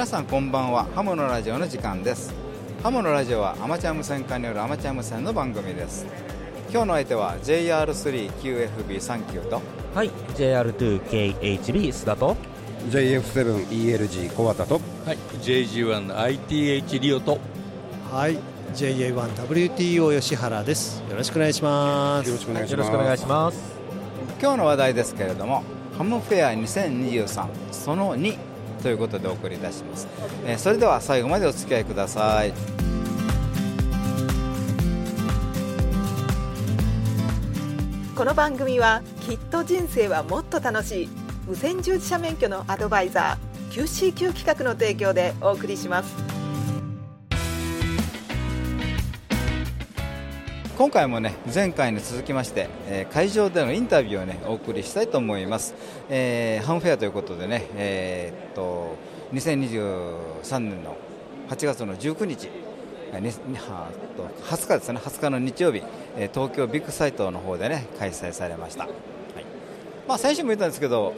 皆さんこんばんは。ハムのラジオの時間です。ハムのラジオはアマチュア無線化によるアマチュア無線の番組です。今日の相手は JR3QFB39 と。はい JR2KHB 須田と。JF7ELG 小畑と。はい JG1ITH リオと。はい JA1WTO 吉原です。よろしくお願いします。よろしくお願いします。よろしくお願いします。今日の話題ですけれどもハムフェア2023その2ということでお送りいたします、えーそれでは最後までお付き合いください。この番組はきっと人生はもっと楽しい。無線従事者免許のアドバイザー QCQ 企画の提供でお送りします。今回もね前回に続きまして、えー会場でのインタビューをねお送りしたいと思います、えーハムフェアということでねえーっと2023年の8月の19日20日ですね20日の日曜日、え東京ビッグサイトの方でね開催されました、はい。まあ先週も言ったんですけど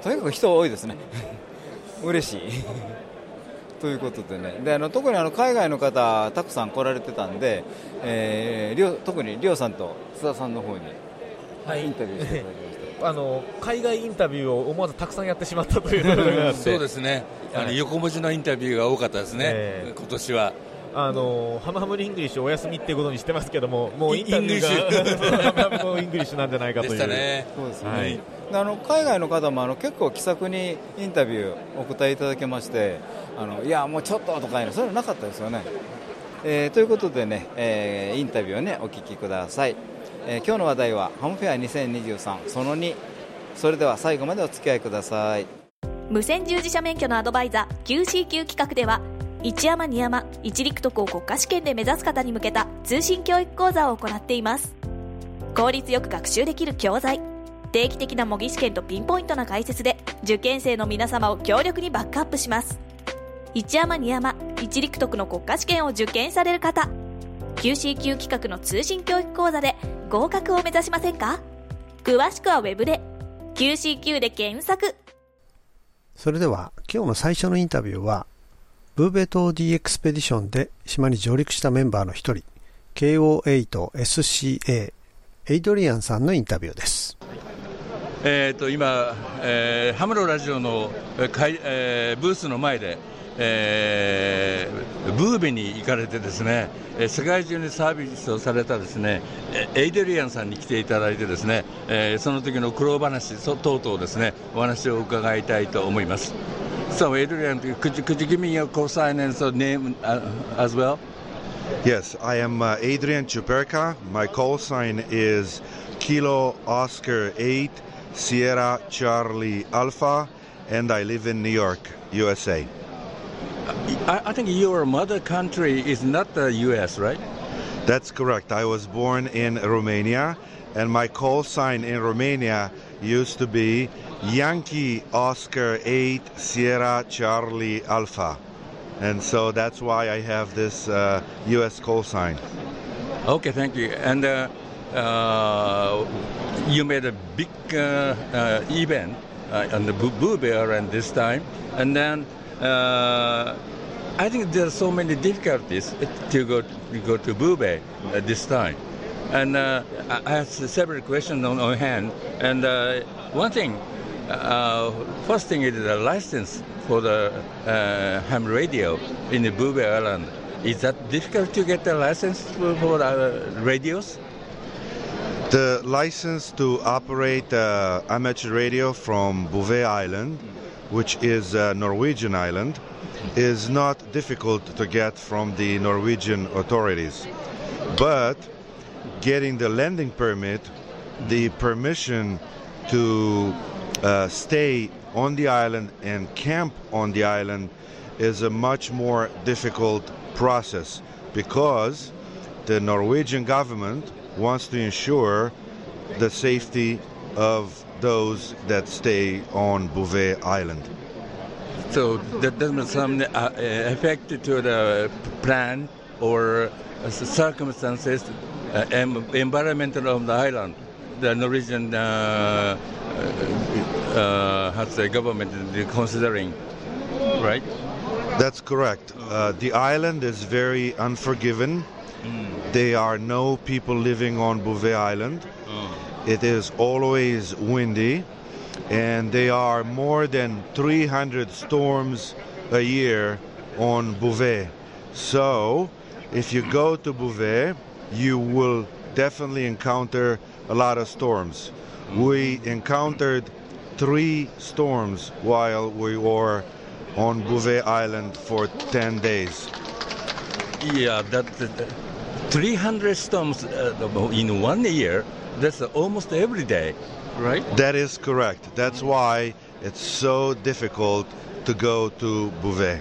とにかく人多いですね。嬉しい。ということでね、であの特にあの海外の方、たくさん来られてたんで、えーりょう特にりょうさんと津田さんの方にはい。インタビューしていただきました。あの海外インタビューを思わずたくさんやってしまったというところがあって。そうですね、あのはい。横文字のインタビューが多かったですね、ええ。今年は。あのハムハムリングリッシュお休みっていうことにしてますけどももうイインタビューがイングリッシ ハムハムのイングリッシュなんじゃないかとでいう。したね。そうですね、はい。であの海外の方もあの結構気さくにインタビューお答えいただけまして、あのいや、もうちょっととかいうの、そういうのなかったですよね。えーということでね、えーインタビューをねお聞きください、えー今日の話題はハムフェア2023その2それでは最後までお付き合いください。無線従事者免許のアドバイザー QCQ 企画では一山二山一陸徳を国家試験で目指す方に向けた通信教育講座を行っています。効率よく学習できる教材。定期的な模擬試験とピンポイントな解説で受験生の皆様を強力にバックアップします。一山二山一陸徳の国家試験を受験される方 QCQ 企画の通信教育講座で合格を目指しませんか？詳しくはウェブで QCQ で検索。それでは今日の最初のインタビューはブーベ島 D エクスペディションで島に上陸したメンバーの一人 KO8SCA エイドリアンさんのインタビューです。えー、と今、えーハムロラジオの、えー会えーブースの前で、えーブーベに行かれてですね、え世界中にサービスをされたですねエイドリアンさんに来ていただいてですね、えーその時の苦労話そ等々ですねお話を伺いたいと思います。So, Adrian, could you, could you give me your call sign and so name uh, as well? Yes, I am uh, Adrian Chuperka. My call sign is Kilo Oscar 8 Sierra Charlie Alpha, and I live in New York, USA. I, I think your mother country is not the U.S., right? That's correct. I was born in Romania, and my call sign in Romania used to be Yankee Oscar 8 Sierra Charlie Alpha. And so that's why I have this uh, US call sign. Okay, thank you. And uh, you made a big uh, uh, event uh, on the Boo Boo Bear and this time, and then uh, I think there are so many difficulties to go to go to uh, this time. And uh, I have several questions on, on hand. And uh, one thing, uh, first thing is the license for the uh, ham radio in the Boo Island. Is that difficult to get a license for, for uh, radios? The license to operate uh, amateur radio from Bouvet Island, which is a Norwegian island, is not difficult to get from the Norwegian authorities. But getting the landing permit, the permission to uh, stay on the island and camp on the island is a much more difficult process because the Norwegian government wants to ensure the safety of those that stay on Bouvet Island. So that doesn't some uh, uh, effect to the plan or uh, circumstances, uh, em- environment of the island. The Norwegian uh, uh, has the government considering, right? That's correct. Uh, the island is very unforgiving. There are no people living on Bouvet Island. Oh. It is always windy, and there are more than 300 storms a year on Bouvet. So, if you go to Bouvet, you will definitely encounter a lot of storms. We encountered three storms while we were on Bouvet Island for 10 days. Yeah, that, that- that 300 storms uh, in one year. That's almost every day, right? That is correct. That's why it's so difficult to go to Bouvet.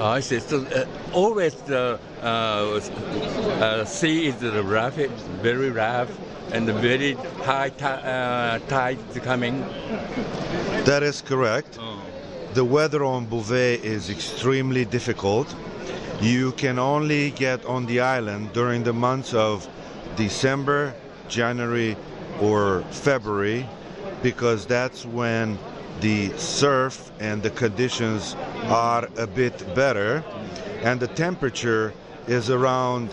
I see. So uh, always the uh, uh, sea is rough, very rough, and very high ti- uh, tide coming. That is correct. The weather on Bouvet is extremely difficult. You can only get on the island during the months of December, January, or February because that's when the surf and the conditions are a bit better and the temperature is around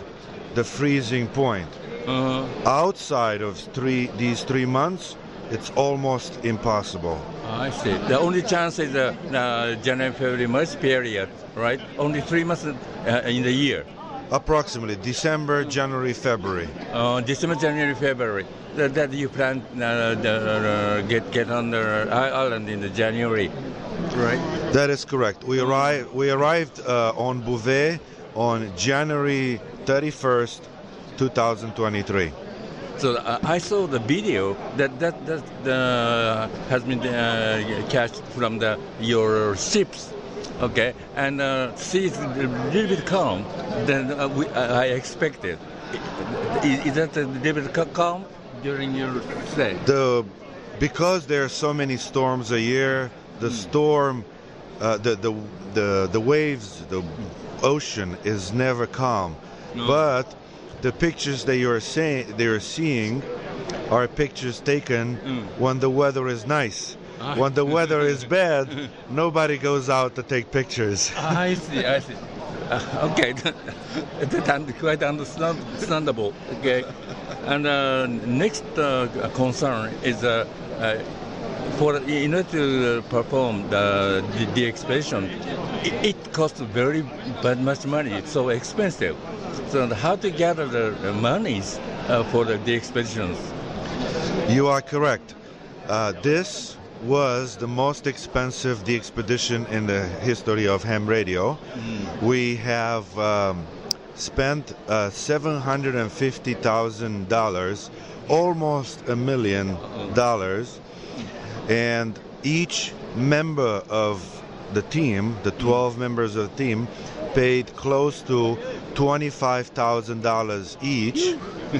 the freezing point. Uh, Outside of three, these three months, it's almost impossible. I see. The only chance is the uh, January, February, March period, right? Only three months uh, in the year. Approximately December, January, February. Uh, December, January, February. That, that you plan uh, the, uh, get get on the island in the January, right? That is correct. We arrived. We arrived uh, on Bouvet on January 31st, 2023. So uh, I saw the video that that that uh, has been uh, catched from the your ships, okay, and uh, sea is a little bit calm than uh, we, I expected. Is, is that a little bit calm during your stay? The because there are so many storms a year, the storm, uh, the, the the the waves, the ocean is never calm. But the pictures that you're saying they are seeing are pictures taken when the weather is nice. When the weather is bad, nobody goes out to take pictures. I see, I see. Uh, okay, that's un- quite understandable. Okay, and uh, next uh, concern is uh, uh, for in order to perform the the, the expedition, it, it costs very but much money. It's so expensive. So how to gather the, the monies uh, for the, the expeditions? You are correct. Uh, this was the most expensive the expedition in the history of ham radio. We have um, spent uh, seven hundred and fifty thousand dollars, almost a million dollars, and each member of the team, the hmm. twelve members of the team, paid close to twenty-five thousand dollars each.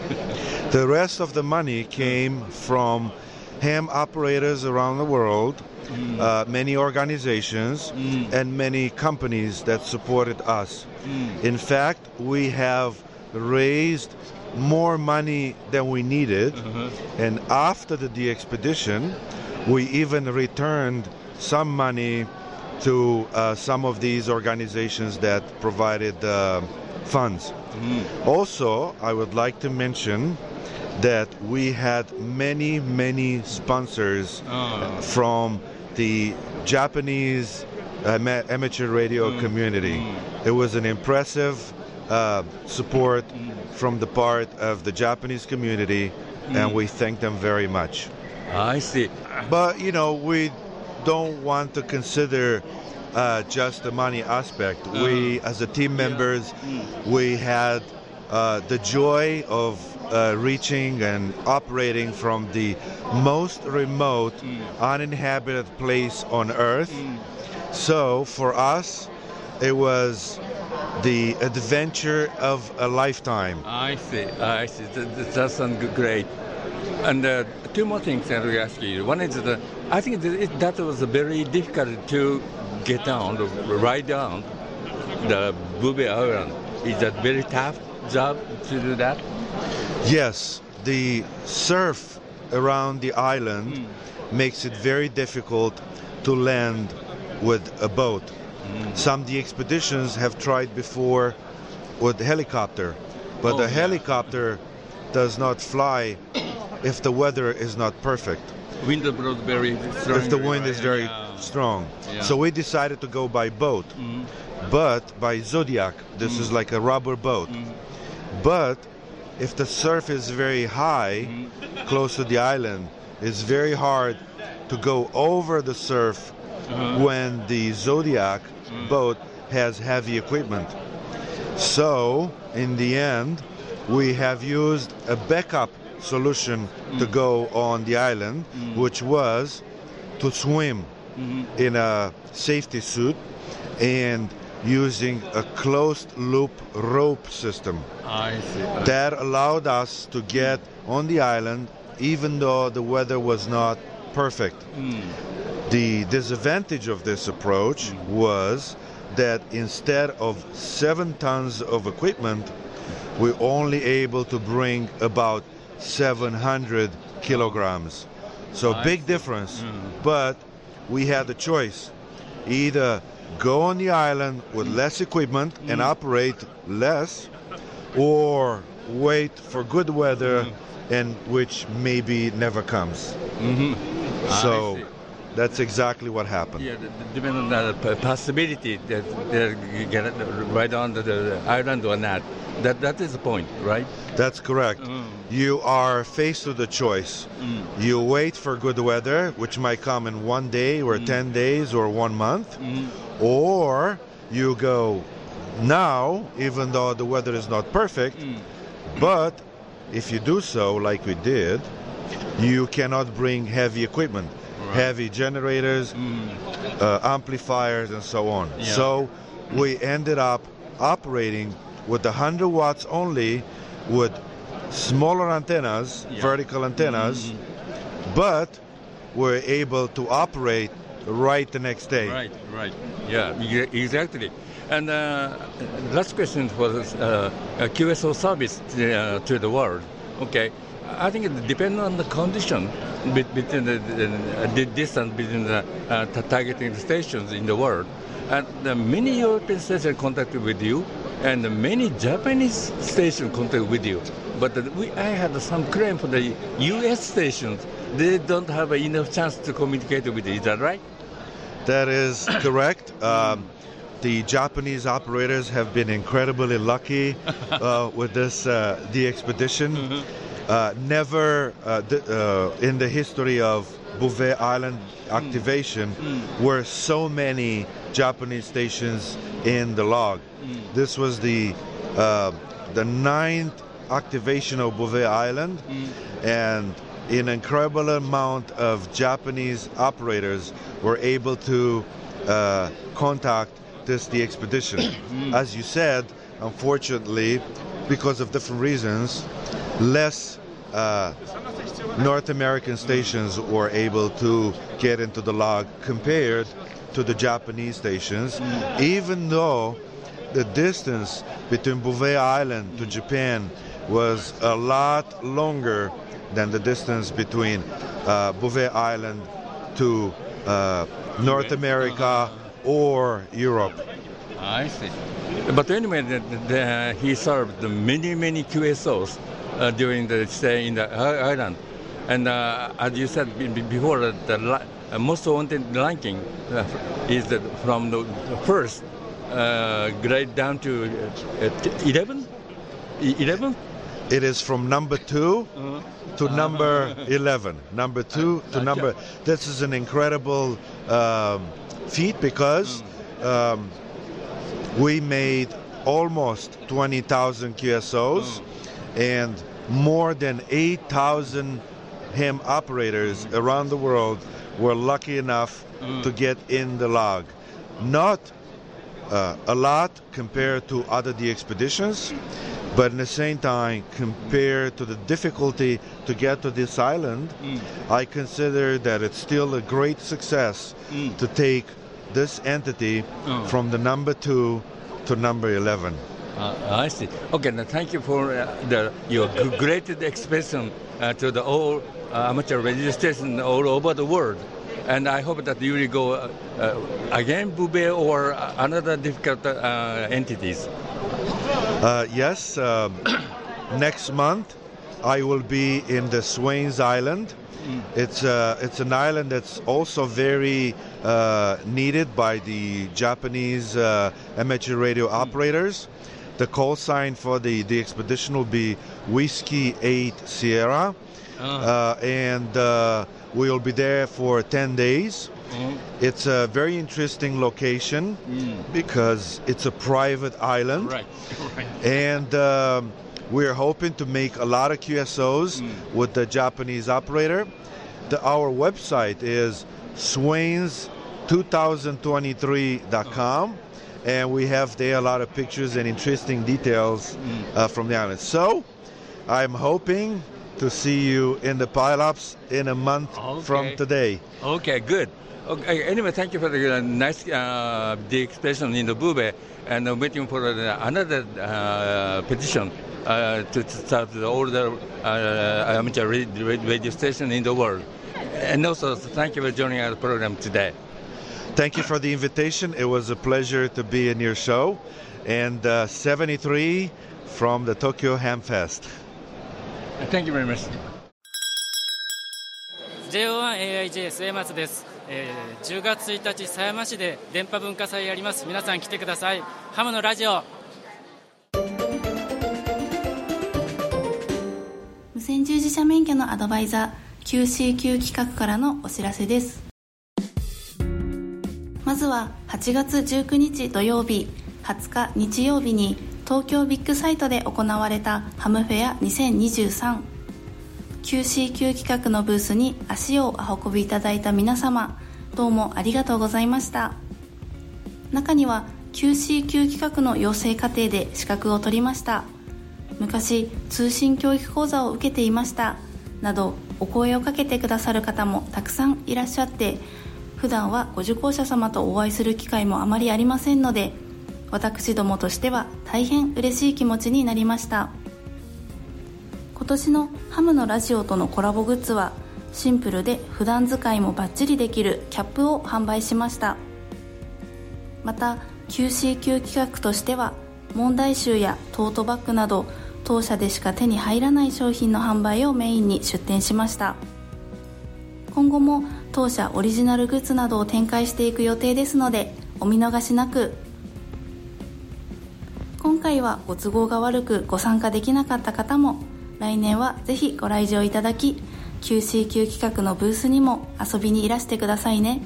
The rest of the money came from ham operators around the world, hmm. uh, many organizations, hmm. and many companies that supported us. In fact, we have raised more money than we needed, uh-huh. and after the de expedition, we even returned some money to uh, some of these organizations that provided uh, funds. Also, I would like to mention that we had many, many sponsors from the Japanese ama- amateur radio community. It was an impressive uh, support from the part of the Japanese community, and we thank them very much. I see. But you know, we don't want to consider uh, just the money aspect. We, as a team members, we had uh, the joy of uh, reaching and operating from the most remote, uninhabited place on Earth. So for us, it was the adventure of a lifetime. I see. I see. That, that sounds great. And uh, two more things I will ask you. One is that I think that, it, that was very difficult to get down, to ride down the Booby Island. Is that very tough job to do that? Yes, the surf around the island makes it very difficult to land with a boat. Some of the expeditions have tried before with helicopter, but Oh, the yeah. helicopter does not fly if the weather is not perfect. Wind very strong. if the wind is very Yeah. strong. Yeah. So we decided to go by boat. Mm. But by Zodiac, this is mm-hmm. like a rubber boat. Mm-hmm. But if the surf is very high, close to the island, it's very hard to go over the surf uh-huh. when the Zodiac mm. boat has heavy equipment. So, in the end, we have used a backup solution to mm. go on the island, mm. which was to swim mm-hmm. in a safety suit and using a closed loop rope system. I see. That allowed us to get on the island even though the weather was not perfect. Mm. The disadvantage of this approach was that instead of seven tons of equipment, we're only able to bring about 700 kilograms. So I big see. difference. Hmm. But we had the choice either go on the island with less equipment and hmm. operate less, or wait for good weather hmm. and which maybe never comes. Mm-hmm. I So that's exactly what happened. Yeah, depending on the possibility that they get right on the island or not. That that is the point, right? That's correct. Mm. You are faced with a choice. Mm. You wait for good weather, which might come in one day or mm. 10 days or one month, or you go now, even though the weather is not perfect, but if you do so, like we did, you cannot bring heavy equipment, heavy generators, uh, amplifiers, and so on. Yeah. So we ended up operating with 100 watts only with smaller antennas, Yeah. vertical antennas, but we're able to operate right the next day. Right, right. Yeah, exactly. And uh, last question was uh, a QSO service uh, to the world. Okay, I think it depends on the condition between the, the, the distance between the uh, targeting stations in the world. And uh, many European stations contacted with you, and many Japanese stations contact with you. But we, I had some claim for the U.S. stations. They don't have enough chance to communicate with you. Is that right? That is correct. Um, the Japanese operators have been incredibly lucky uh, with this uh, the expedition. Uh, never uh, th- uh, in the history of Bouvet Island activation were so many Japanese stations in the log. This was the uh, the ninth activation of Bouvet Island, and an incredible amount of Japanese operators were able to uh, contact this the expedition. As you said, unfortunately, because of different reasons, less uh, North American stations were able to get into the log compared to the Japanese stations, even though the distance between Bouvet Island to Japan was a lot longer than the distance between uh, Bouvet Island to uh, North America or Europe. I see. But anyway, the, the, he served many, many QSOs uh, during the stay in the island. And uh, as you said be- be- before, uh, the li- uh, most wanted ranking uh, is from the first uh, grade down to uh, 11? E- 11? It is from number 2 to number 11. Number 2 to number. This is an incredible um, feat because um, we made almost 20,000 QSOs and more than 8,000 ham operators around the world were lucky enough to get in the log. Not uh, a lot compared to other the expeditions, but at the same time, compared to the difficulty to get to this island, I consider that it's still a great success to take this entity from the number two to number 11. Uh, I see. Okay, now thank you for uh, the, your great expression uh, to the all amateur radio station all over the world. And I hope that you will go uh, uh, again, Bube, or uh, another difficult uh, entities. Uh, yes, next month I will be in the Swains Island. It's uh, it's an island that's also very uh, needed by the Japanese uh, amateur radio operators. The call sign for the, the expedition will be Whiskey 8 Sierra, uh, and uh, we'll be there for 10 days. It's a very interesting location because it's a private island Right. right. and um, we're hoping to make a lot of QSOs with the Japanese operator. The, our website is swains2023.com, and we have there a lot of pictures and interesting details uh, from the island. So, I'm hoping to see you in the pileups in a month from today. Okay, good. Okay, anyway, thank you for the uh, nice uh, the expression in the Bube, and uh, waiting for uh, another uh, petition uh, to, start the uh, amateur radio, radio station in the world. And also, thank you for joining our program today. Thank you for the invitation. It was a pleasure to be in your show. And uh, 73 from the Tokyo Ham Fest. Thank you very much. J01AIJ 末松です、えー10月1日狭山市で電波文化祭やります。皆さん来てください。ハムのラジオ。無線従事者免許のアドバイザー QCQ 企画からのお知らせです。まずは8月19日土曜日20日日曜日に東京ビッグサイトで行われたハムフェア 2023QCQ 企画のブースに足をお運びいただいた皆様どうもありがとうございました。中には QCQ 企画の養成課程で資格を取りました。昔通信教育講座を受けていました。などお声をかけてくださる方もたくさんいらっしゃって普段はご受講者様とお会いする機会もあまりありませんので私どもとしては大変嬉しい気持ちになりました。今年のハムのラジオとのコラボグッズはシンプルで普段使いもバッチリできるキャップを販売しました。また QCQ 企画としては問題集やトートバッグなど当社でしか手に入らない商品の販売をメインに出店しました。今後も当社オリジナルグッズなどを展開していく予定ですのでお見逃しなく。今回はご都合が悪くご参加できなかった方も来年はぜひご来場いただき QCQ 企画のブースにも遊びにいらしてくださいね。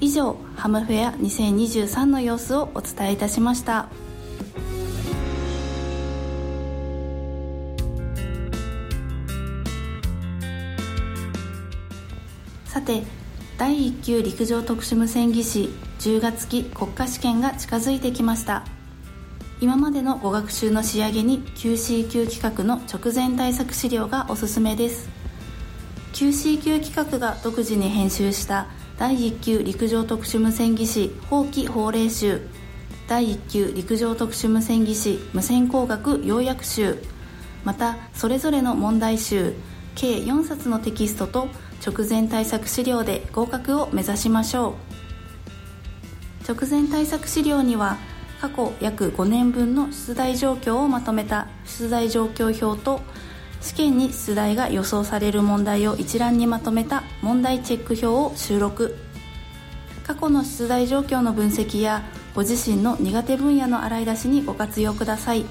以上ハムフェア2023の様子をお伝えいたしました。さて第1級陸上特殊無線技師10月期国家試験が近づいてきました。今までのご学習の仕上げに QCQ 企画の直前対策資料がおすすめです。QCQ 企画が独自に編集した第1級陸上特殊無線技師法規法令集。第1級陸上特殊無線技師無線工学要約集。またそれぞれの問題集。計4冊のテキストと直前対策資料で合格を目指しましょう。直前対策資料には過去約5年分の出題状況をまとめた出題状況表と試験に出題が予想される問題を一覧にまとめた問題チェック表を収録。過去の出題状況の分析やご自身の苦手分野の洗い出しにご活用ください。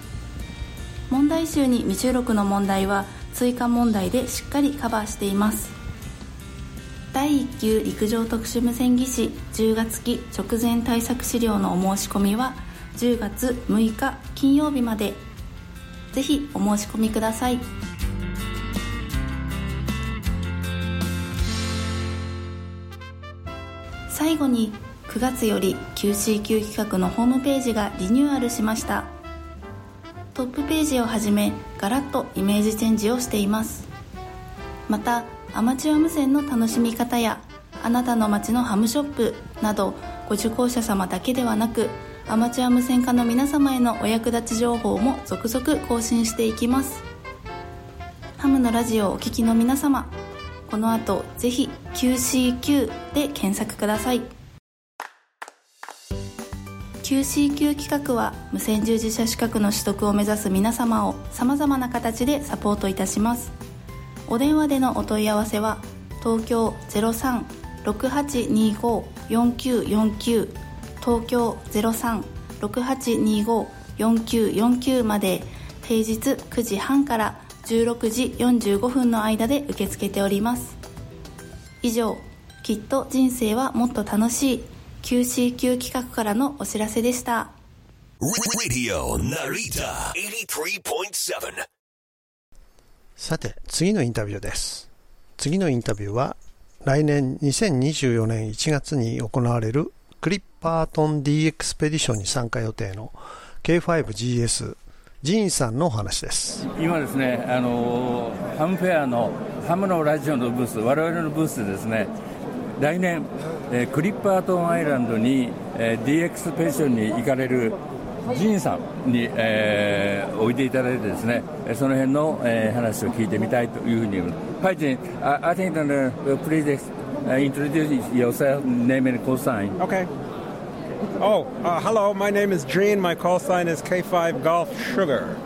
問題集に未収録の問題は追加問題でしっかりカバーしています。第1級陸上特殊無線技師10月期直前対策資料のお申し込みは10月6日金曜日まで。ぜひお申し込みください。最後に9月より QCQ 企画のホームページがリニューアルしました。トップページをはじめガラッとイメージチェンジをしています。またアマチュア無線の楽しみ方やあなたの街のハムショップなどご受講者様だけではなくアマチュア無線化の皆様へのお役立ち情報も続々更新していきます。ハムのラジオをお聞きの皆様この後ぜひ QCQ で検索ください。QCQ 企画は無線従事者資格の取得を目指す皆様をさまざまな形でサポートいたします。お電話でのお問い合わせは東京03-6825-4949東京03-6825-4949まで平日9時半から16時45分の間で受け付けております以上きっと人生はもっと楽しい QCQ 企画からのお知らせでした Radio Narita 83.7. さて、次のインタビューです。次のインタビューは、来年2024年1月に行われるクリッパートン D エクスペディションに参加予定の K5GS ジーンさんのお話です。今ですね、あのハムフェアのハムのラジオのブース、我々のブースでですね、来年、えークリッパートンアイランドに、えー D エクスペディションに行かれるジンさんに、えーおいでいただいてですね、えーその辺の、えー話を聞いてみたいというふうに思います。はい、ジン、I, I think that, uh, please uh, introduce yourself, name and call sign. Okay. Oh, uh, hello. My name is Gene. My call sign is K5 Golf Sugar.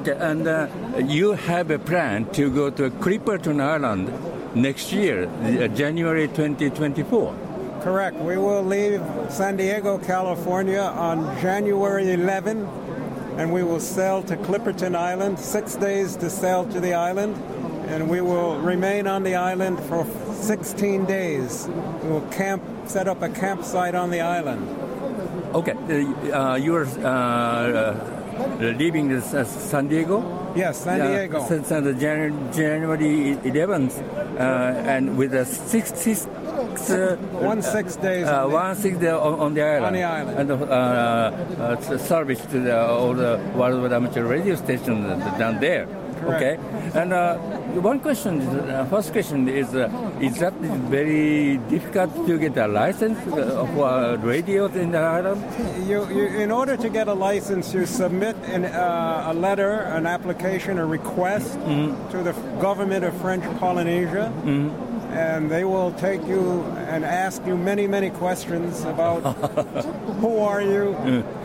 Okay, and uh, you have a plan to go to Clipperton Island next year, uh, January 2024. Correct. We will leave San Diego, California on January 11, and we will sail to Clipperton Island. Six days to sail to the island, and we will remain on the island for 16 days. We will camp, set up a campsite on the island. Okay, uh, uh, you're uh, uh, leaving this, uh, San Diego? Yes, San Diego. Since uh, the Jan- January 11th, uh, and with a six, six, uh, One six days uh, on the- one six day on, on the island. On the island. And uh, uh, service to the, all the worldwide amateur radio stations down there. Correct. Okay. And uh, one question, uh, first question is, uh, is that very difficult to get a license uh, for radios in the island? You, you, in order to get a license, you submit an, uh, a letter, an application, a request to the government of French Polynesia, and they will take you and ask you many, many questions about who are you,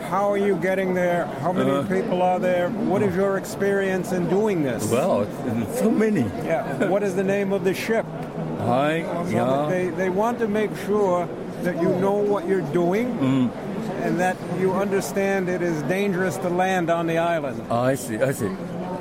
how are you getting there, how many Uh. people are there, what is your experience in doing this? Well, so many. Yeah. What is the name of the ship? Hi, So yeah. they, they want to make sure that you know what you're doing and that you understand it is dangerous to land on the island. I see, I see.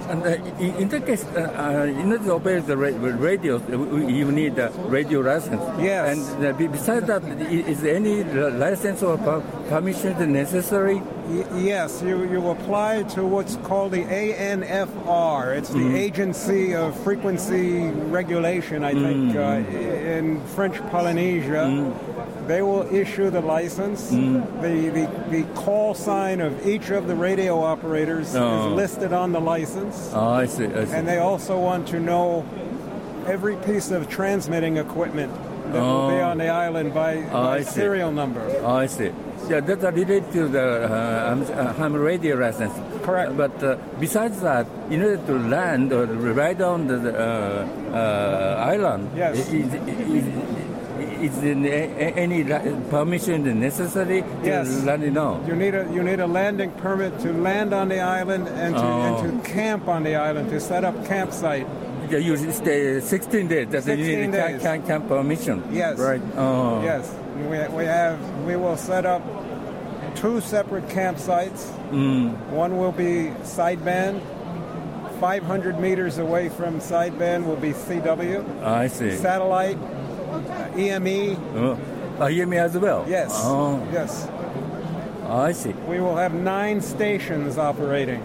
And uh, in, in that case, uh, uh, in order to operate the ra- radio, uh, you need a radio license. Yes. And uh, be- besides that, is any license or per- permission necessary? Y- yes, you, you apply to what's called the ANFR. It's the Agency of Frequency Regulation, I think, uh, in French Polynesia. They will issue the license. The, the, the call sign of each of the radio operators Oh. is listed on the license. Oh, I see, I see. And they also want to know every piece of transmitting equipment that will be Oh. on the island by, Oh, by serial number. Oh, I see. Yeah, that's related to the uh, ham- uh, radio license. Correct. But uh, besides that, in order to land or ride on the uh, uh, island, Yes. is, is, is there any permission necessary to Yes. land it on? You need a you need a landing permit to land on the island and to, Oh. and to camp on the island to set up campsite. Yeah, you stay 16 days. That's 16 you need a days. camp, camp permission. Yes. Right. Oh. Yes, we, we have we will set up two separate campsites. Mm. One will be sideband. 500 meters away from sideband will be CW. I see. Satellite, EME. Oh. Uh, EME as well? Yes. Oh, Yes. I see. We will have nine stations operating.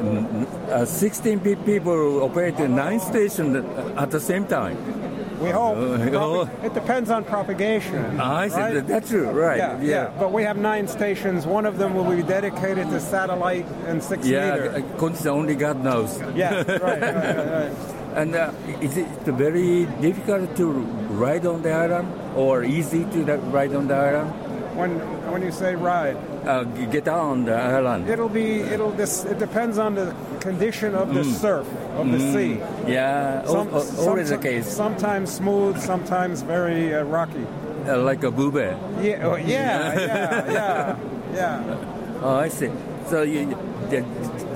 Uh, 16 pe- people operating nine stations at the same time. We hope. Oh, oh. It depends on propagation. I see. right? That- That's true. Right. Yeah, yeah, But we have nine stations. One of them will be dedicated to satellite and six Yeah, meter. uh, condition only God knows. Yeah, right, right, right, right. And uh, is it very difficult to ride on the island or easy to ride on the island? When when you say ride, uh, get on the island. it'll be it'll this it depends on the condition of the Mm. surf of the Mm. sea. Yeah, al- al- always the case. Sometimes smooth, sometimes very uh, rocky. Uh, like a booby. Yeah, oh, yeah, yeah, yeah, yeah. Oh, I see. So you, you,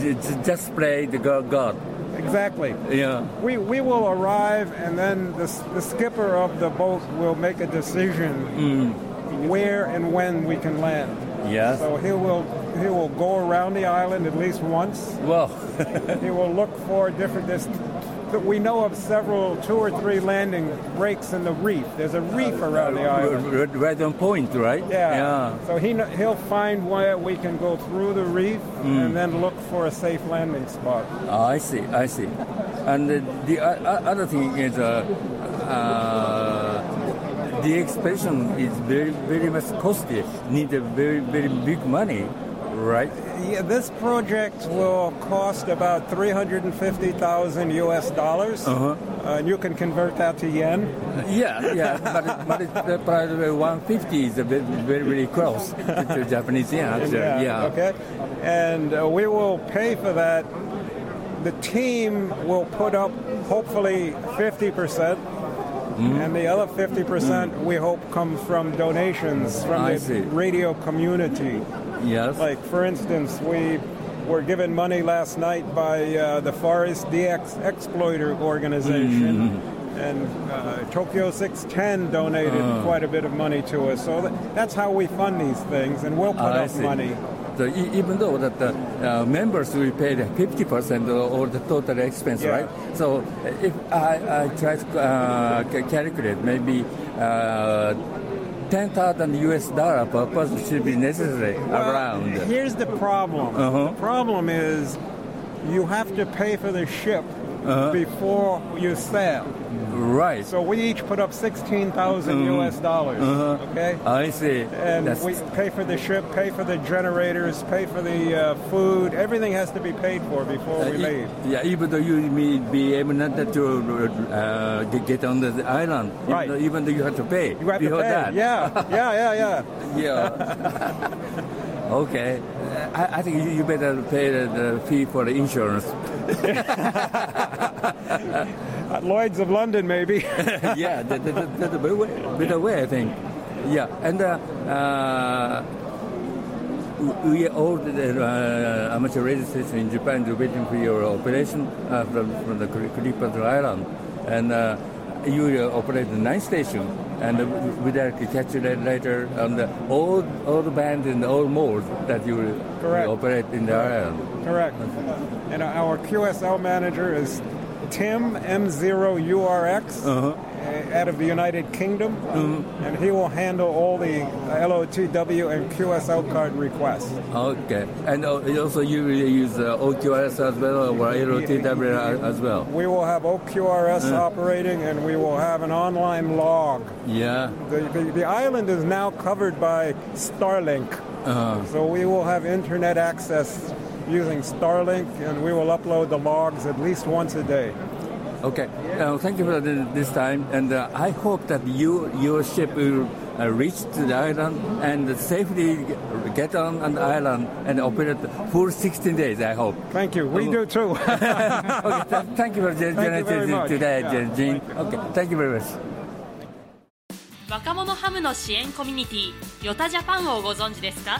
you just play the god. Exactly. Yeah. We, we will arrive, and then the, the skipper of the boat will make a decision mm. where and when we can land. Yes. So he will he will go around the island at least once. Well, he will look for different. This, we know of several, two or three landing breaks in the reef. There's a reef around the island. r- r- right on point, right? Yeah. Yeah. So he he'll find where we can go through the reef Mm. and then look for a safe landing spot. Oh, I see, I see. And the, the o- other thing is, uh, uh, the expedition is very, very much costly. Need a very, very big money, right? Yeah, this project will cost about 350,000 US dollars. Uh-huh. Uh, and you can convert that to yen. Yeah, yeah, but, but it, the price of 150 is a bit, very, very close to, Japanese yen, actually. Yeah. Okay. And uh, we will pay for that. The team will put up hopefully 50%. Mm-hmm. And the other 50% we hope comes from donations from I the see. radio community. Yes. Like, for instance, we were given money last night by uh, the Forest DX Exploiter Organization. Mm-hmm. And uh, Tokyo 610 donated Uh. quite a bit of money to us. So that, that's how we fund these things, and we'll put I up see. money. So e- even though that the uh, members will pay the 50% of all the total expense, Yeah. right? So if I, I try to uh, ca- calculate, maybe uh, 10,000 US dollar per person should be necessary Well, around. Here's the problem. Uh-huh. The problem is you have to pay for the ship Uh-huh. before you sail. Right. So we each put up 16,000 Mhm. US dollars. Uh-huh. Okay? I see. And That's- we pay for the ship, pay for the generators, pay for the uh, food. Everything has to be paid for before Uh, we e- leave. Yeah, even though you may be able not to uh, get on the island, even Right. though, even though you have to pay You have to pay. that. Yeah, yeah, yeah, yeah. Yeah. okay. Uh, I, I think you better pay the fee for the insurance. At Lloyd's of London, maybe. yeah, that, that, that's a better way, better way, I think. Yeah, and uh, uh, we all the uh, amateur radio station in Japan are waiting for your operation uh, from, from the Clipperton Island, and uh, you uh, operate the night station, and we like to catch you later on the all all the bands and all modes that you Correct. operate in the island. Correct. And our QSL manager is Tim M0URX Uh-huh. uh, out of the United Kingdom, and he will handle all the LOTW and QSL card requests. Okay, and uh, also you will use uh, OQRS as well or LOTW as well. We will have OQRS Uh. operating, and we will have an online log. Yeah. The, the, the island is now covered by Starlink, Uh, so we will have internet access using Starlink, and we will upload the logs at least once a day. okay. Uh, thank you for the, this time, and uh, I hope that you your ship will uh, reach to the island and safely get on an island and operate for 16 days. I hope. Thank you. We do too. okay, th- thank you for Thank you very much. today, Yeah. Gene. Okay, thank you very much. 若者ハムの支援コミュニティヨタジャパンをご存知ですか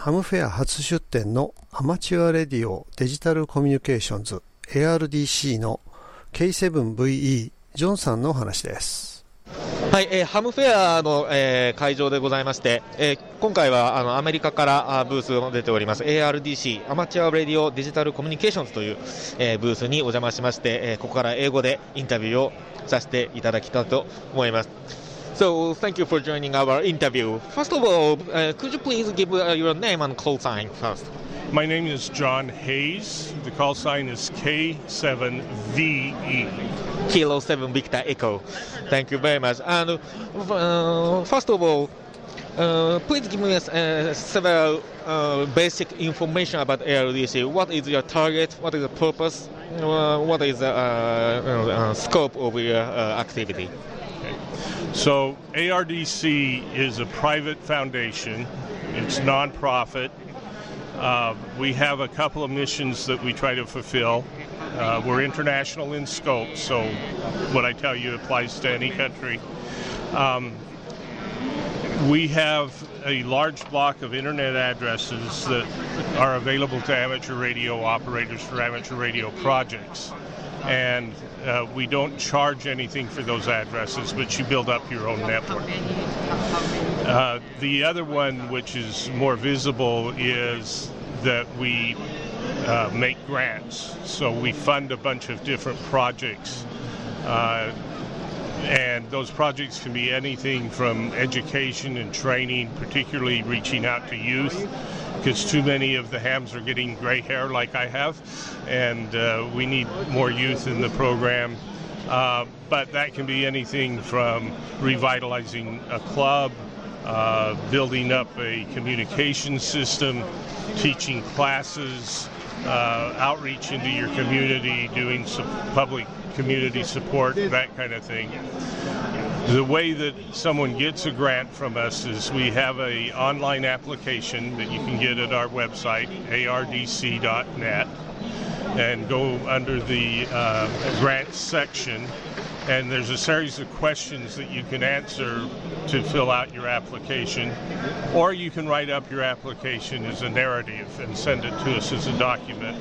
ハムフェア初出展のアマチュアレディオデジタルコミュニケーションズ ARDC の K7VE ジョンさんのお話です。はい、えーハムフェアの、えー会場でございまして、えー今回はあのアメリカからあブースが出ております ARDC アマチュアレディオデジタルコミュニケーションズという、えーブースにお邪魔しまして、えーここから英語でインタビューをさせていただきたいと思います。So, thank you for joining our interview. First of all, uh, could you please give uh, your name and call sign first? My name is John Hays. The call sign is K7VE. Kilo 7 Victor Echo. Thank you very much. And uh, first of all, uh, please give me uh, several uh, basic information about ARDC. What is your target? What is the purpose? Uh, what is the uh, scope of your activity? So, ARDC is a private foundation, it's nonprofit. Uh, we have a couple of missions that we try to fulfill. Uh, we're international in scope, so what I tell you applies to any country. Um, we have a large block of internet addresses that are available to amateur radio operators for amateur radio projects. And uh, we don't charge anything for those addresses, but you build up your own network. Uh, the other one, which is more visible, is that we uh, make grants. So we fund a bunch of different projects. Uh, and those projects can be anything from education and training, particularly reaching out to youth, because too many of the hams are getting gray hair like I have, and uh, we need more youth in the program. Uh, but that can be anything from revitalizing a club, uh, building up a communication system, teaching classes, uh, outreach into your community, doing some public community support, that kind of thing. The way that someone gets a grant from us is we have a online application that you can get at our website, ardc.net, and go under the uh, grants section and there's a series of questions that you can answer to fill out your application, or you can write up your application as a narrative and send it to us as a document.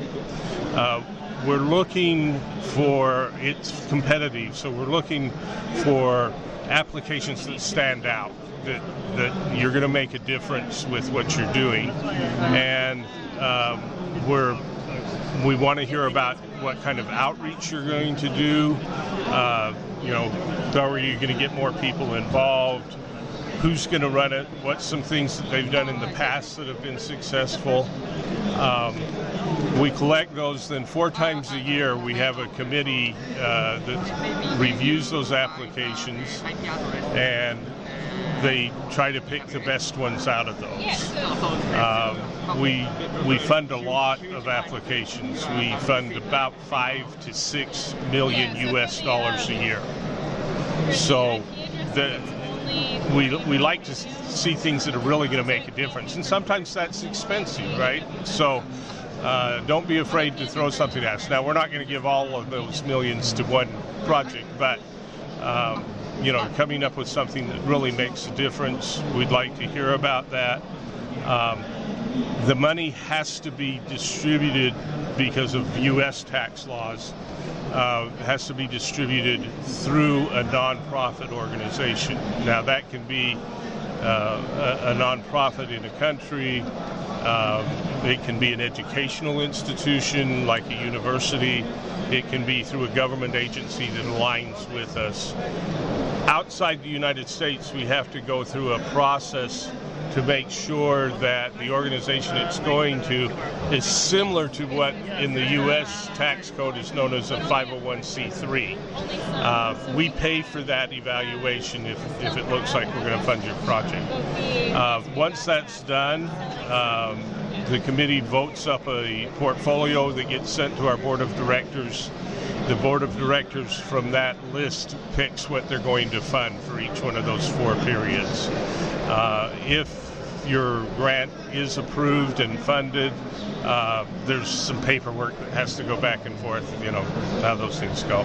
Uh, we're looking for it's competitive, so we're looking for applications that stand out. That, that you're going to make a difference with what you're doing, and um, we're we want to hear about what kind of outreach you're going to do. Uh, you know, how are you going to get more people involved? Who's going to run it? What's some things that they've done in the past that have been successful? Um, we collect those. Then four times a year, we have a committee uh, that reviews those applications and they try to pick the best ones out of those. Um, we we fund a lot of applications. We fund about five to six million U.S. dollars a year. So the we, we like to see things that are really going to make a difference. And sometimes that's expensive, right? So uh, don't be afraid to throw something at us. Now, we're not going to give all of those millions to one project, but um, you know, coming up with something that really makes a difference. We'd like to hear about that. Um, the money has to be distributed because of U.S. tax laws. Uh, has to be distributed through a nonprofit organization. Now that can be a, a nonprofit in a country. Um, it can be an educational institution like a university. It can be through a government agency that aligns with us. Outside the United States, we have to go through a process to make sure that the organization it's going to is similar to what in the U.S. tax code is known as a 501c3. Uh, we pay for that evaluation if, if it looks like we're going to fund your project. Uh, once that's done, um, the committee votes up a portfolio that gets sent to our board of directors. The board of directors from that list picks what they're going to fund for each one of those four periods. Uh, if your grant is approved and funded, uh, there's some paperwork that has to go back and forth, you know, how those things go.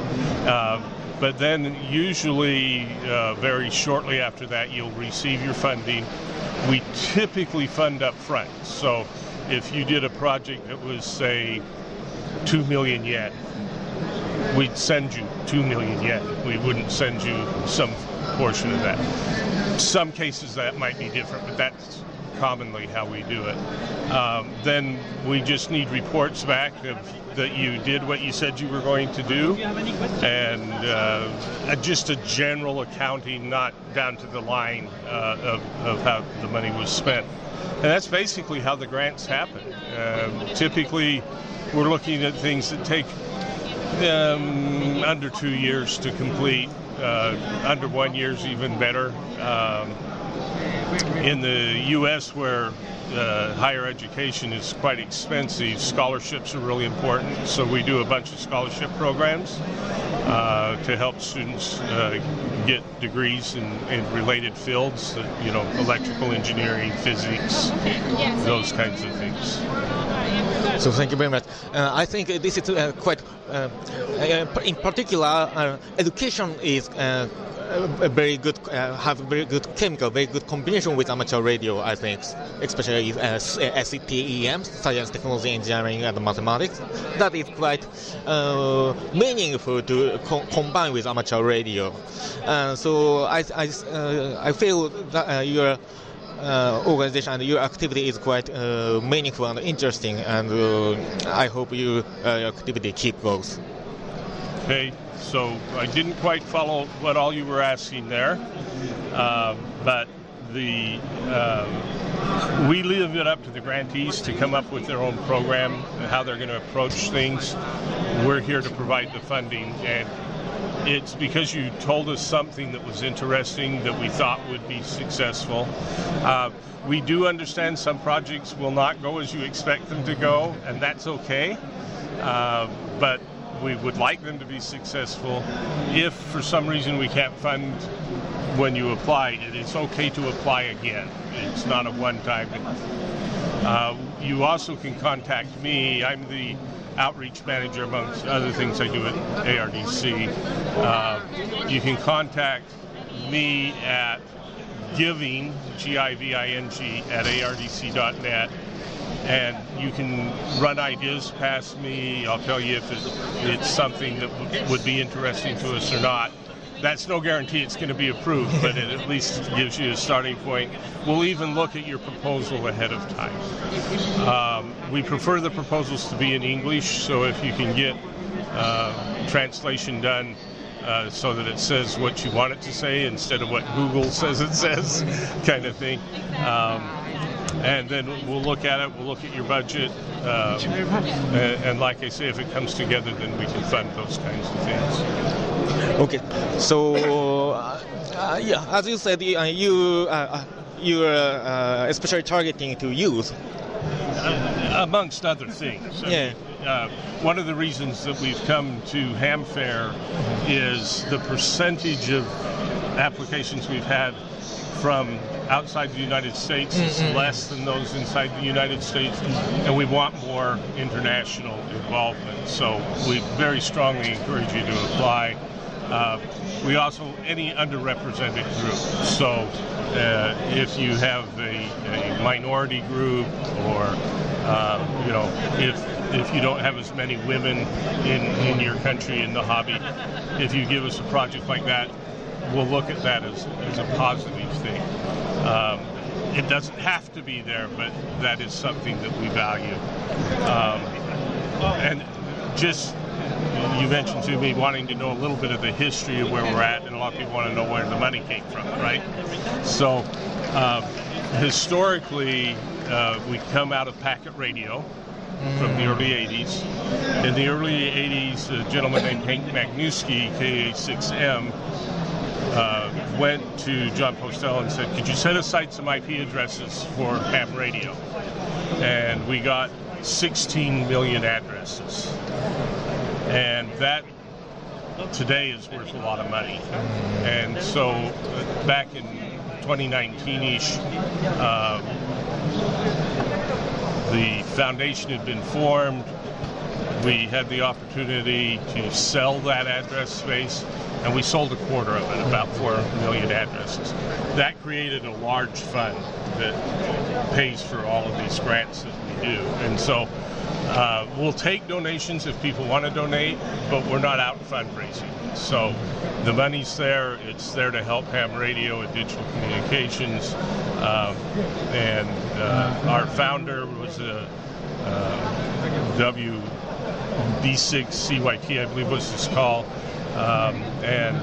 Uh, but then, usually, uh, very shortly after that, you'll receive your funding. We typically fund up front. So, if you did a project that was, say, 2 million yen, we'd send you 2 million yen. We wouldn't send you some portion of that. Some cases that might be different, but that's commonly how we do it. Um, then we just need reports back of that you did what you said you were going to do, and uh, just a general accounting, not down to the line uh, of, of how the money was spent. And that's basically how the grants happen. Um, typically, we're looking at things that take um, under two years to complete. Uh, under one year is even better. Um, in the U.S., where uh, higher education is quite expensive, scholarships are really important. So we do a bunch of scholarship programs uh, to help students uh, get degrees in, in related fields, you know, electrical engineering, physics, those kinds of things. So thank you very much. Uh, I think this is uh, quite, uh, uh, in particular, uh, education is uh, a very good, uh, have very good chemical, very good combination with amateur radio. I think, especially uh, STEM, science, technology, engineering, and mathematics. That is quite uh, meaningful to co- combine with amateur radio. Uh, so I, I, uh, I feel that uh, your uh, organization and your activity is quite uh, meaningful and interesting, and uh, I hope you, uh, your activity keep goes. Okay, so I didn't quite follow what all you were asking there, uh, but the uh, we leave it up to the grantees to come up with their own program, and how they're going to approach things. We're here to provide the funding, and it's because you told us something that was interesting that we thought would be successful. Uh, we do understand some projects will not go as you expect them to go, and that's okay. Uh, but we would like them to be successful. If for some reason we can't fund when you apply, it is okay to apply again. It's not a one-time. Uh, you also can contact me. I'm the outreach manager, amongst other things I do at ARDC. Uh, you can contact me at giving, G-I-V-I-N-G, at ardc.net and you can run ideas past me. I'll tell you if it's, something that would be interesting to us or not. That's no guarantee it's going to be approved, but it at least gives you a starting point. We'll even look at your proposal ahead of time. Um, we prefer the proposals to be in English, so if you can get uh, translation done uh, so that it says what you want it to say instead of what Google says it says, kind of thing. Um, and then we'll look at it. We'll look at your budget, uh, and, and, like I say, if it comes together, then we can fund those kinds of things. Okay, so uh, uh, yeah, as you said, you you you are especially targeting to youth, amongst other things. I yeah. Mean, uh, one of the reasons that we've come to Ham Fair is the percentage of applications we've had from outside the United States is Mhm. less than those inside the United States, and we want more international involvement. So we very strongly encourage you to apply. Uh, we also any underrepresented group. So uh, if you have a, a minority group, or uh, you know, if if you don't have as many women in in your country in the hobby, if you give us a project like that, we'll look at that as, as a positive thing. Um, it doesn't have to be there, but that is something that we value. Um, and just you mentioned to me wanting to know a little bit of the history of where we're at, and a lot of people want to know where the money came from, right? So uh, historically, uh, we come out of packet radio from the early 80s. In the early 80s, a gentleman named Hank Magnuski, KA6M, uh, went to Jon Postel and said, Could you set aside some IP addresses for ham radio? And we got 16 million addresses. And that today is worth a lot of money. And so back in 2019 ish, uh, the foundation had been formed. We had the opportunity to sell that address space, and we sold a quarter of it, about 4 million addresses. That created a large fund that pays for all of these grants that we do. And so Uh, we'll take donations if people want to donate, but we're not out fundraising. So the money's there. It's there to help ham radio and digital communications. Um, and uh, our founder was a uh, WD6CYT, I believe was his call. Um, and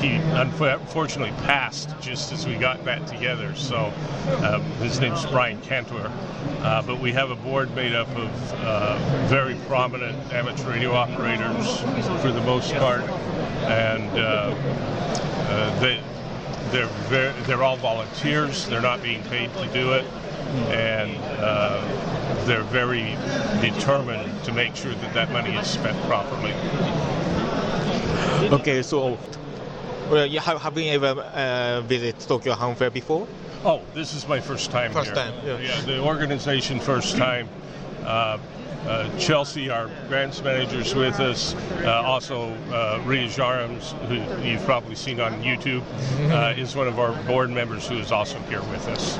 he unfortunately passed just as we got that together. So um, his name's Brian Kantor. Uh, but we have a board made up of uh, very prominent amateur radio operators for the most part, and uh, uh they they're very, they're all volunteers. They're not being paid to do it, and uh, they're very determined to make sure that that money is spent properly. Okay, so well, you have, have you ever uh, visited Tokyo Ham Fair before? Oh, this is my first time First here. time, yeah. yeah. The organization first time. Uh, uh, Chelsea, our grants manager, is with us. Uh, also, uh, Ria Jairam, who you've probably seen on YouTube, uh, is one of our board members who is also here with us.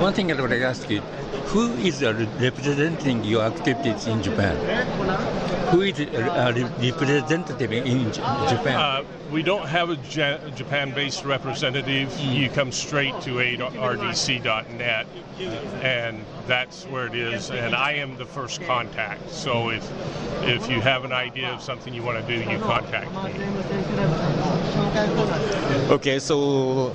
One thing I would like to ask you who is uh, representing your activities in Japan? Who is a representative in Japan? We don't have a Japan-based representative. Mm. You come straight to ardc.net, and that's where it is. And I am the first contact. So if if you have an idea of something you want to do, you contact me. Okay, so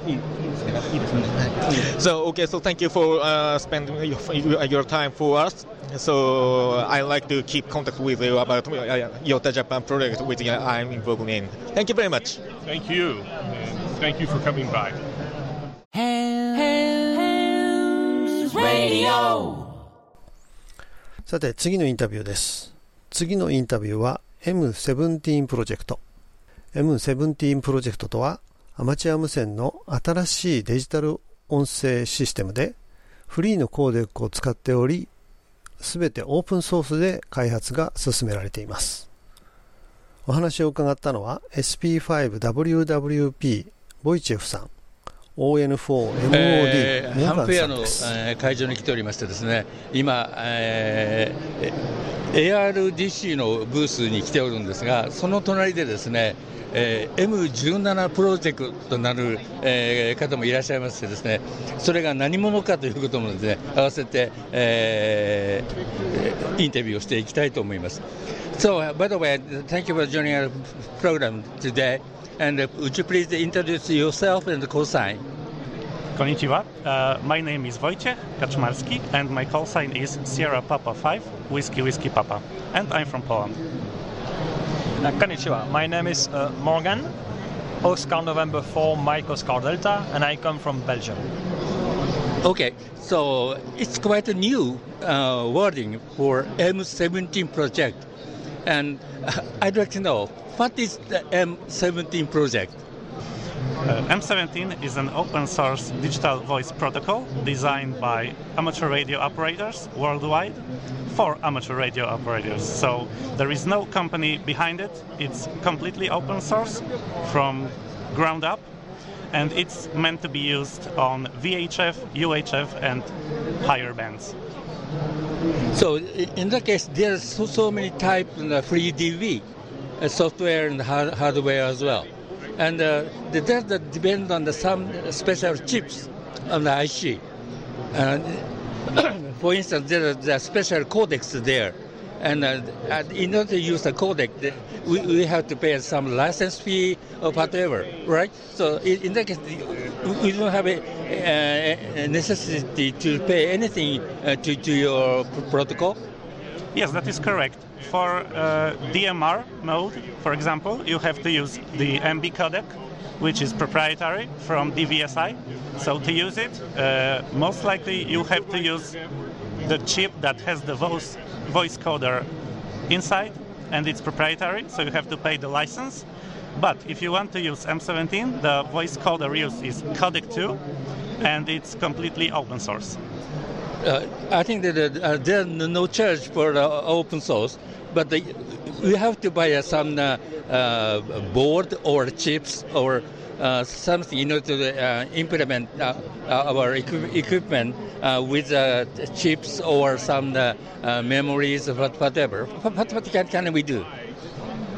so okay, so thank you for uh, spending your, your time for us. So I like to keep contact with you about uh, Yota Japan project which I'm involved in. Thank you very much. Thank you, and thank you for coming by. Radio. さて次のインタビューです次のインタビューは M17 プロジェクト M17 プロジェクトとはアマチュア無線の新しいデジタル音声システムでフリーのコーデックを使っておりすべてオープンソースで開発が進められています。お話を伺ったのは SP5WWP ボイチェフさん。ON4MOD、えー、ハンフェアの、えー会場に来ておりましてですね今、えー ARDC のブースに来ておるんですがその隣でですね、えー M17 プロジェクトとなる、えー方もいらっしゃいましてですねそれが何者かということもですね合わせて、えーインタビューをしていきたいと思います So, by the way, thank you for joining our program today. And would you please introduce yourself and the call sign? Konnichiwa. Uh, my name is Wojciech Kaczmarski and my call sign is Sierra Papa 5, Whiskey Whiskey Papa. And I'm from Poland. Uh, konnichiwa. My name is uh, Morgan, Oscar November 4, Mike Oscar Delta, and I come from Belgium. Okay, so it's quite a new uh, wording for M17 project. And uh, I'd like to know what is the M17 project? Uh, M17 is an open source digital voice protocol designed by amateur radio operators worldwide for amateur radio operators. So there is no company behind it, it's completely open source from ground up. And it's meant to be used on VHF, UHF, and higher bands. So in that case, there's so, so many types of free DV, uh, software and hard, hardware as well. And uh, that that depend on the some special chips on the IC. And for instance, there are, special codecs there. And uh, and in order to use the codec, the- we, we have to pay some license fee or whatever, right? So in, in that case, we- don't have a, a necessity to pay anything uh, to, to your protocol. Yes, that is correct. For uh, DMR mode, for example, you have to use the AMBE codec, which is proprietary from DVSI. So to use it, uh, most likely you have to use the chip that has the voice, voice coder inside, and it's proprietary, so you have to pay the license. But if you want to use M17, the voice coder used is Codec 2, and it's completely open source. Uh, I think that uh, there's no charge for the open source, but the, we have to buy uh, some uh, uh, board or chips or uh, something in order to uh, implement uh, uh, our equi- equipment uh, with uh, chips or some uh, uh, memories, what- whatever. What, what, can, can we do?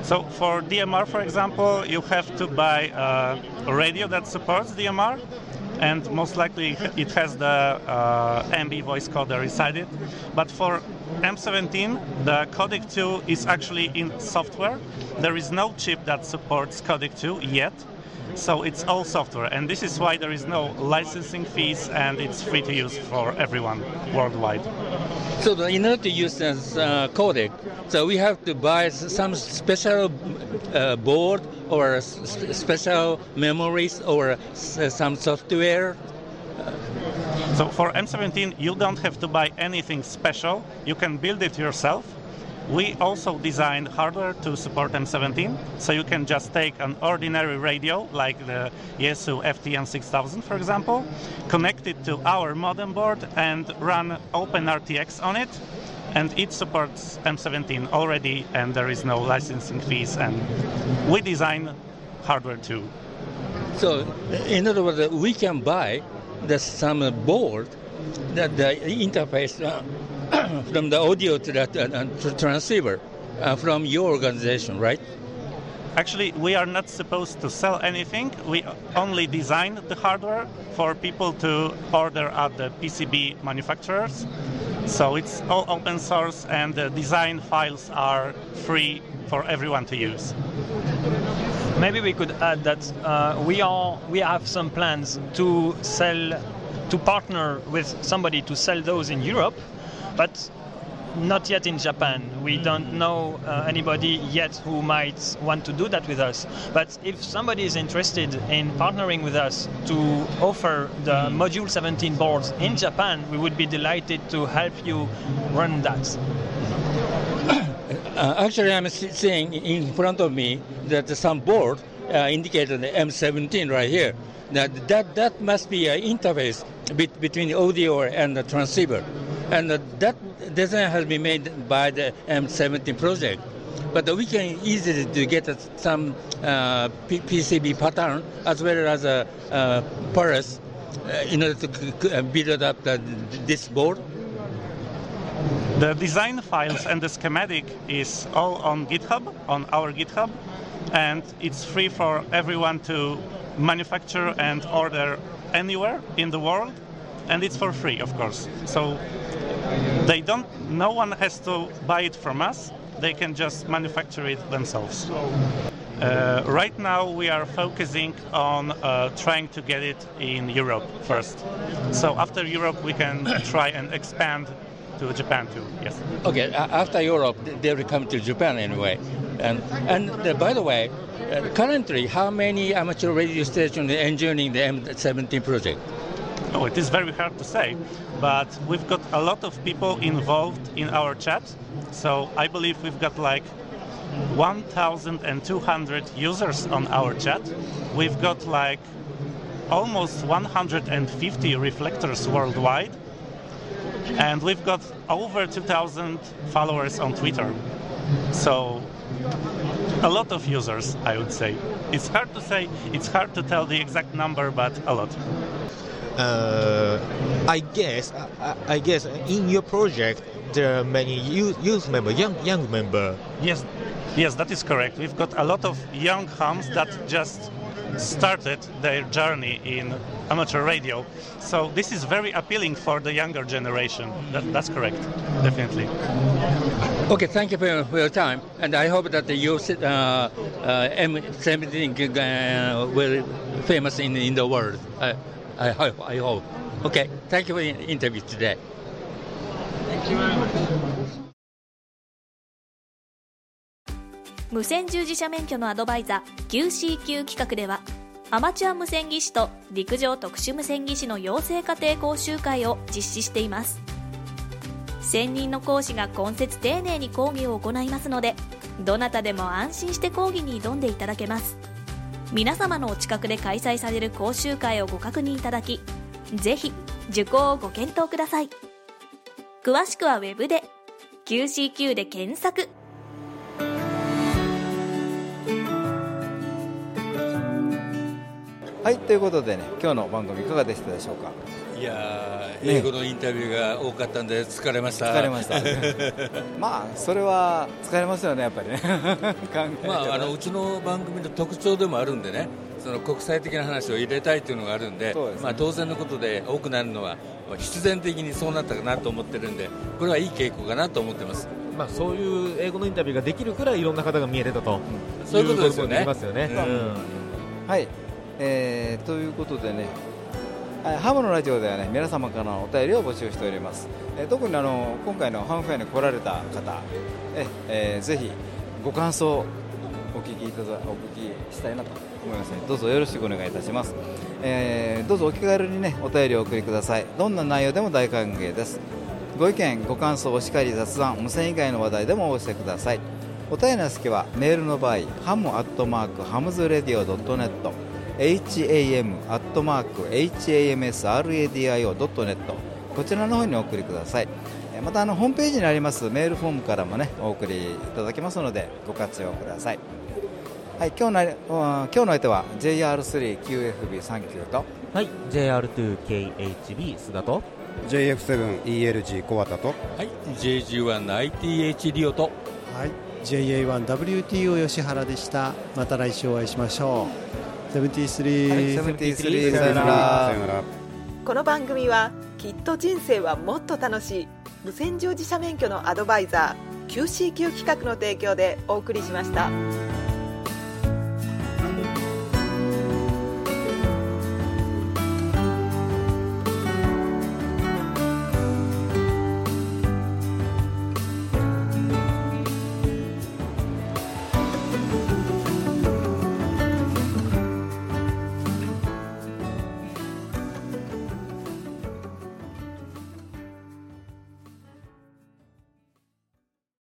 So for DMR, for example, you have to buy uh, a radio that supports DMR, and most likely it has the uh, AMBE voice coder inside it. But for M17, the codec 2 is actually in software. There is no chip that supports codec 2 yet. So it's all software, and this is why there is no licensing fees, and it's free to use for everyone worldwide. So in order to use this uh, codec, so we have to buy some special uh, board or special memories or s- some software. So for M17, you don't have to buy anything special. You can build it yourself. We also designed hardware to support M17, so you can just take an ordinary radio like the Yaesu FTN6000, for example, connect it to our modem board, and run OpenRTX on it. And it supports M17 already, and there is no licensing fees. And we design hardware too. So in other words, we can buy the some board, that the interface uh, from the audio to the uh, uh, transceiver uh, from your organization, right? Actually, we are not supposed to sell anything. We only design the hardware for people to order at the PCB manufacturers. So it's all open source, and the design files are free for everyone to use. Maybe we could add that uh, we are we have some plans to sell to partner with somebody to sell those in Europe, but not yet in Japan. We don't know uh, anybody yet who might want to do that with us. But if somebody is interested in partnering with us to offer the Module 17 boards in Japan, we would be delighted to help you run that. Uh, actually, I'm seeing in front of me that some board uh, indicated the M17 right here. That that, that must be an interface bet- between the audio and the transceiver, and that design has been made by the M17 project. But we can easily to get some uh, PCB pattern as well as a uh, uh, in order to uh, build up this board. The design files and the schematic is all on GitHub, on our GitHub, and it's free for everyone to manufacture and order anywhere in the world, and it's for free, of course. So they don't. No one has to buy it from us. They can just manufacture it themselves. Uh, right now, we are focusing on uh, trying to get it in Europe first. So after Europe, we can try and expand to Japan too. Yes. Okay, after Europe, they will come to Japan anyway. And and uh, by the way, uh, currently, how many amateur radio stations are enjoying the M17 project? Oh, it is very hard to say, but we've got a lot of people involved in our chat. So I believe we've got like 1,200 users on our chat. We've got like almost 150 reflectors worldwide. And we've got over 2,000 followers on Twitter. So a lot of users, I would say. It's hard to say, it's hard to tell the exact number, but a lot. Uh, I guess I, I guess in your project there are many youth, youth member, young young member. Yes, yes, that is correct. We've got a lot of young hams that just started their journey in amateur radio. So this is very appealing for the younger generation. That, that's correct, definitely. Okay, thank you for your, for your time, and I hope that you uh, uh, M17 uh, will famous in in the world. I, I hope. I hope. Okay, thank you for the interview today. Thank you very much. 無線従事者免許のアドバイザー QCQ 企画ではアマチュア無線技師と陸上特殊無線技師の養成家庭講習会を実施しています専任の講師が今節丁寧に講義を行いますのでどなたでも安心して講義に挑んでいただけます皆様のお近くで開催される講習会をご確認いただきぜひ受講をご検討ください。詳しくは Web で QCQ で検索。はいということでね今日の番組いかがでしたでしょうか？いやー、英語のインタビューが多かったんで疲れました。疲れました。まあそれは疲れますよねやっぱりね。まああのうちの番組の特徴でもあるんでね。その国際的な話を入れたいというのがあるんで、まあ、当然のことで多くなるのは必然的にそうなったかなと思ってるんでこれはいい傾向かなと思ってます、まあ、そういう英語のインタビューができるくらいいろんな方が見えれたと、そういうことですよね。いますよね、はい、えーということでねはいハムのラジオではね皆様からのお便りを募集しております、え特にあの今回のハムフェアに来られた方え、えーぜひご感想をお聞きいただお聞きしたいなと思いますのでどうぞよろしくお願いいたします、えーどうぞお気軽にねお便りをお送りください。どんな内容でも大歓迎です。ご意見ご感想お叱り雑談無線以外の話題でもお寄せください。お便りの先はメールの場合ハムアットマークハムズレディオ .net ham アットマーク hamsradio.net こちらの方にお送りください。えーまたあのホームページにありますメールフォームからもねお送りいただけますのでご活用ください。はい今日のうん今日の相手は JR3QFB39 と。はい JR2KHB 須田と。JF7ELG 小畑と。はい JG1ITH リオと。はい JA1WTO 吉原でした。また来週お会いしましょう73、はい73さよなら。さよなら。この番組はきっと人生はもっと楽しい。無線乗自社免許のアドバイザー QCQ 企画の提供でお送りしました。